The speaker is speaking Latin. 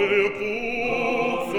Abel putz